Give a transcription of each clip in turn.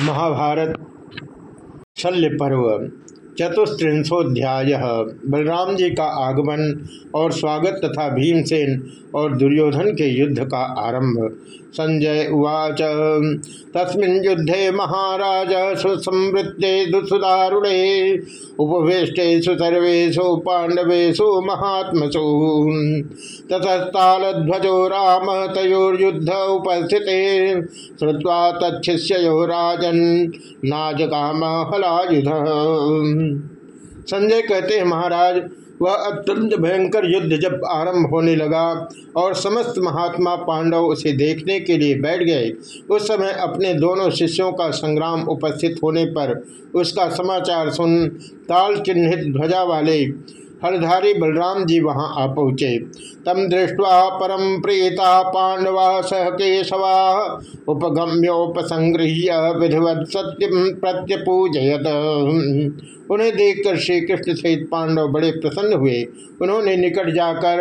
महाभारत शल्य पर्व। चतुस्त्रिंशोध्याय बलराम जी का आगमन और स्वागत तथा भीमसेन और दुर्योधन के युद्ध का आरंभ। संजय उवाच, तस्मिन् युद्धे महाराज, सुसंवृत्ते दुसुदारुणे उपवेष्टेषु सर्वेषु पाण्डवेषु महात्मसु। ततस्तालध्वजो राम, तयोर्युद्ध उपस्थिते, श्रुत्वा तच्छिष्यो राजन् नाजकाम हलायुध। संजय कहते हैं, महाराज, वह अत्यंत भयंकर युद्ध जब आरंभ होने लगा और समस्त महात्मा पांडव उसे देखने के लिए बैठ गए, उस समय अपने दोनों शिष्यों का संग्राम उपस्थित होने पर उसका समाचार सुन ताल चिन्हित ध्वजा वाले हरधारी बलराम जी वहाँ आ पहुँचे। तम दृष्टवा परम प्रीता पांडवा सह केशवा। उपगम्योपसंगृह्य विधिवत सत्य प्रत्यपूजयत। उन्हें देखकर श्री कृष्ण सहित पांडव बड़े प्रसन्न हुए। उन्होंने निकट जाकर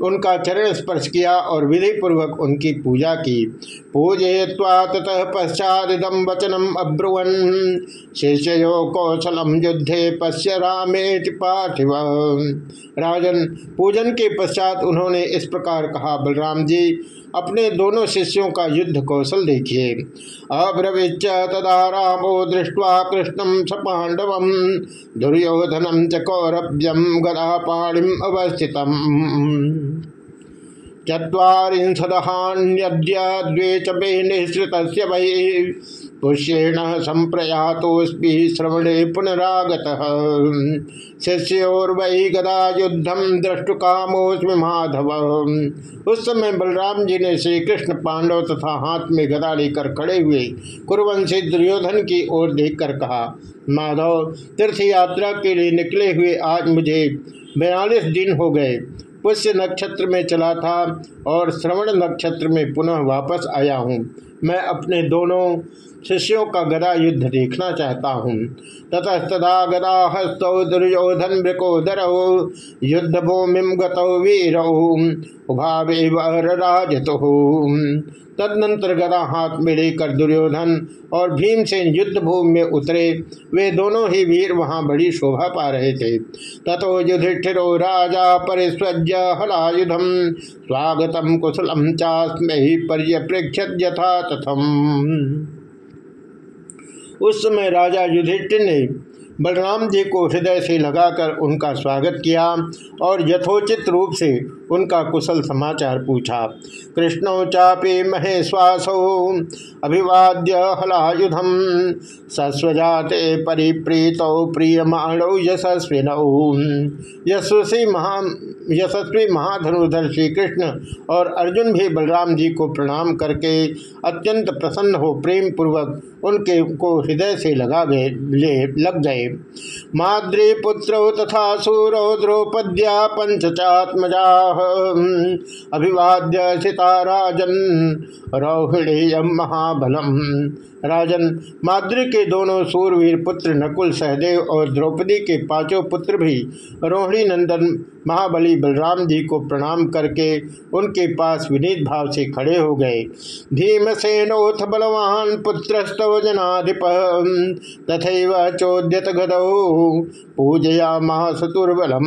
उनका चरण स्पर्श किया और विधि पूर्वक उनकी पूजा की। पूजे ततः पश्चात इदम वचनम अब्रुवन। शिष्यो कौशलम युद्धे पश्य रामे पार्थिव। राजन, पूजन के पश्चात उन्होंने इस प्रकार कहा, बलराम जी अपने दोनों शिष्यों का युद्ध कौशल देखिए। अब्रवीच तदा रामो दृष्टवा कृष्णम स पांडव दुर्योधनम च कौरभ्यम गदा पाणिम अवस्थितम। चुरीशदहान्यद्य द्वे च वै। पुष्येण संप्रयातोस्मी श्रवणे पुनरागत। शिष्योर्वै गदा युद्धम दृष्टुकामोस्मि माधव। उस समय बलराम जी ने श्री कृष्ण पांडव तथा हाथ में गदा लेकर खड़े हुए कुरवंशी दुर्योधन की ओर देखकर कहा, माधव, तीर्थ यात्रा के लिए निकले हुए आज मुझे बयालीस दिन हो गए। पुष्य नक्षत्र में चला था और श्रवण नक्षत्र में पुनः वापस आया हूँ। मैं अपने दोनों शिष्यों का गदा युद्ध देखना चाहता हूँ। ततस्तदा गदा हस्तौ दुर्योधन मृकोदर युद्ध भूमि गतौ वीरौ उभावे राजतु तदनंतर गदा हाथ में लेकर दुर्योधन और भीमसेन युद्ध भूमि में उतरे। वे दोनों ही वीर वहाँ बड़ी शोभा पा रहे थे। तथो युधिष्ठिरो, राजा परिस्वज्य हलायुधम, स्वागतम कुशलम चास्मे पर्यप्रेक्षत यथा तथम उस समय राजा युधिष्ठिर ने बलराम जी को हृदय से लगाकर उनका स्वागत किया और यथोचित रूप से उनका कुशल समाचार पूछा। कृष्णो चापे महेश्वासो अभिवाद्य हलायुधम। सस्वजाते परिप्रीतौ प्रियमाणौ यशस्विनौ। यशस्वी महा, यशस्वी महाधनुधर श्री कृष्ण और अर्जुन भी बलराम जी को प्रणाम करके अत्यंत प्रसन्न हो प्रेम पूर्वक उनके को हृदय से लगा गए ले, लग गए। माद्री पुत्र तथा सूरो द्रौपद्या पंचचात्मजा। अभिवाद्य सीता राजन रोहिणी महाबलम। राजन, माद्री के दोनों सूरवीर पुत्र नकुल, सहदेव और द्रौपदी के पाँचों पुत्र भी रोहिणी नंदन, महाबली बलराम जी को प्रणाम करके उनके पास विनीत भाव से खड़े हो गए। भीमसेनोथ बलवान, पुत्रस्तव जनाधिप तथा चोद्यत गदौ पूजया महासतुर्बलम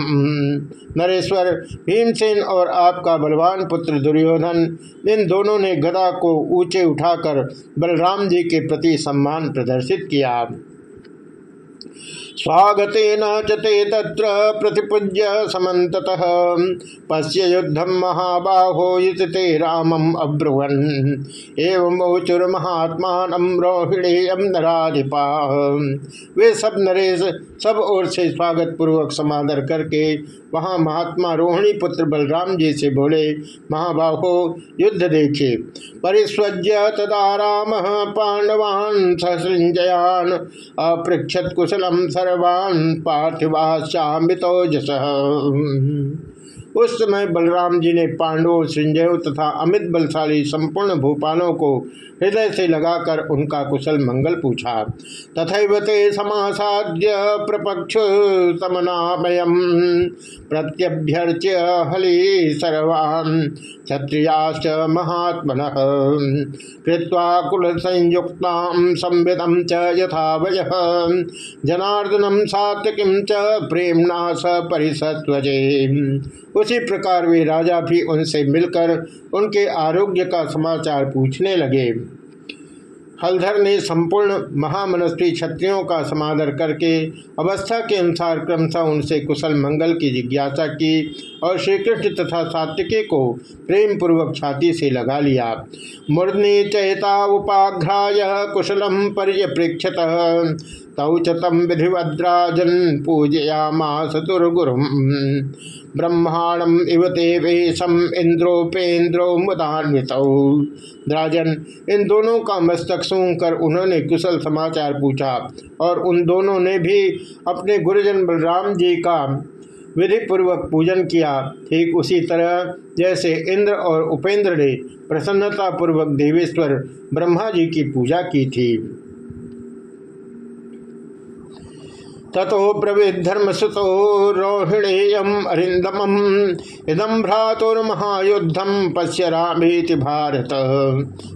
नरेश्वर, भीमसेन और आपका बलवान पुत्र दुर्योधन, इन दोनों ने गदा को ऊँचे उठाकर बलराम जी के प्रति सम्मान प्रदर्शित किया। स्वागते नते त्र प्रतिपूज्य समत पश्य युद्धम महाबाहो ते रामम अब्रुवन। एवं ऊचुर महात्मा रोहिणीयम नराधिपा। वे सब नरेश, सब ओर से स्वागत पूर्वक समादर करके वहाँ महात्मा रोहिणी पुत्र बलराम जी से बोले, महाबाहो, युद्ध देखे परिस्वज्य तदा राम पांडवान ससृंजयान अपृक्षत कुशलम सर्वान् पार्थिवाश्चामितो जस उस समय बलराम जी ने पांडवों संजयों तथा अमित बलशाली संपूर्ण भूपालों को हृदय से लगाकर उनका कुशल मंगल पूछा। तथा ते समासाद्य प्रपक्ष समनामयम प्रत्यभ्यर्च्य हली सर्वान्, क्षत्रियाश्च महात्मन। कृत्वा कुल संयुक्ता संविदम च यथा वय जनार्दनम सात्विकीं च प्रेमणा स परिसत्वजे उसी प्रकार वे राजा भी उनसे मिलकर उनके आरोग्य का समाचार पूछने लगे। हलधर ने संपूर्ण महामनस्वी क्षत्रियों का समादर करके अवस्था के अनुसार क्रमशः उनसे कुशल मंगल की जिज्ञासा की और श्री कृष्ण तथा सात्विकी को प्रेम पूर्वक छाती से लगा लिया। मुर्नी चेता उपाघ्राय कुशलम पर्यप्रेक्षत। तौ च तम विधिवद्राजन पूजयामास दुर्गुरु ब्रह्मांडम इव ते वेशम इंद्रोपेन्द्रो मुदान्वित। राजन इन दोनों का मस्तक सूंघ कर उन्होंने कुशल समाचार पूछा, और उन दोनों ने भी अपने गुरुजन बलराम जी का विधि पूर्वक पूजन किया। ठीक उसी तरह जैसे इंद्र और उपेंद्र ने प्रसन्नता पूर्वक देवेश्वर ब्रह्मा जी की पूजा की थी। ततो ब्रवीधर्म सुतो रोहिणेयम अरिंदम इदम भ्रातुर्महायुद्धम पश्य रामेति भारत।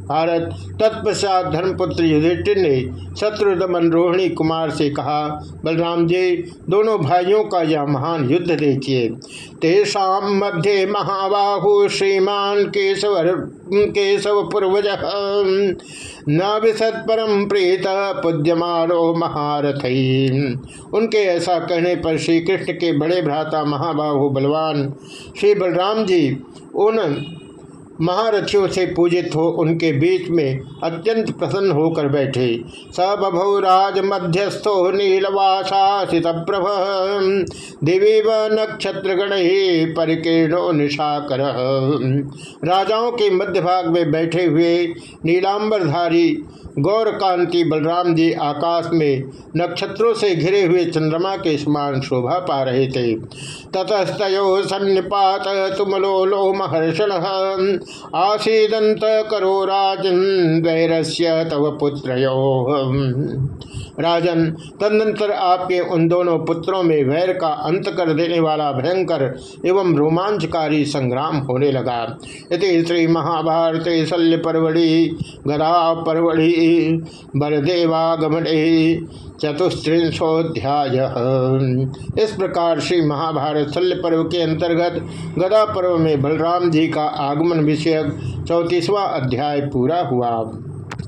भारत तत्पश्चात धर्मपुत्र युधिष्ठिर ने शत्रुदमन रोहिणी कुमार से कहा, बलराम जी, दोनों भाइयों का यह महान युद्ध देखिए। तेषा मध्य महाबाहु श्रीमान केशवर, केशव पूर्वज। न विशद परम प्रीत पूज्यमारो महारथ। उनके ऐसा कहने पर श्री कृष्ण के बड़े भ्राता महाबाहु बलवान श्री बलराम जी उन महारथियों से पूजित हो उनके बीच में अत्यंत प्रसन्न होकर बैठे। स बभौ राज मध्यस्थो नीलवासासित प्रभ। दिवीव नक्षत्र गण ही परिकीर्णो निशाकर। राजाओं के मध्य भाग में बैठे हुए नीलांबरधारी गौर कांति बलराम जी आकाश में नक्षत्रों से घिरे हुए चंद्रमा के समान शोभा पा रहे थे। ततस्तो सन्निपात तुमलो लो महर्षण आसीदंत करो राजन तव पुत्र राजन, तदनंतर आपके उन दोनों पुत्रों में वैर का अंत कर देने वाला भयंकर एवं रोमांचकारी संग्राम होने लगा। इति श्री महाभारत शल्य परवड़ी, गदा परवड़ी बलदेवागमने चतुस्त्रिंशोध्याय इस प्रकार श्री महाभारत शल्य पर्व के अंतर्गत गदा पर्व में बलराम जी का आगमन विषयक चौतीसवां अध्याय पूरा हुआ।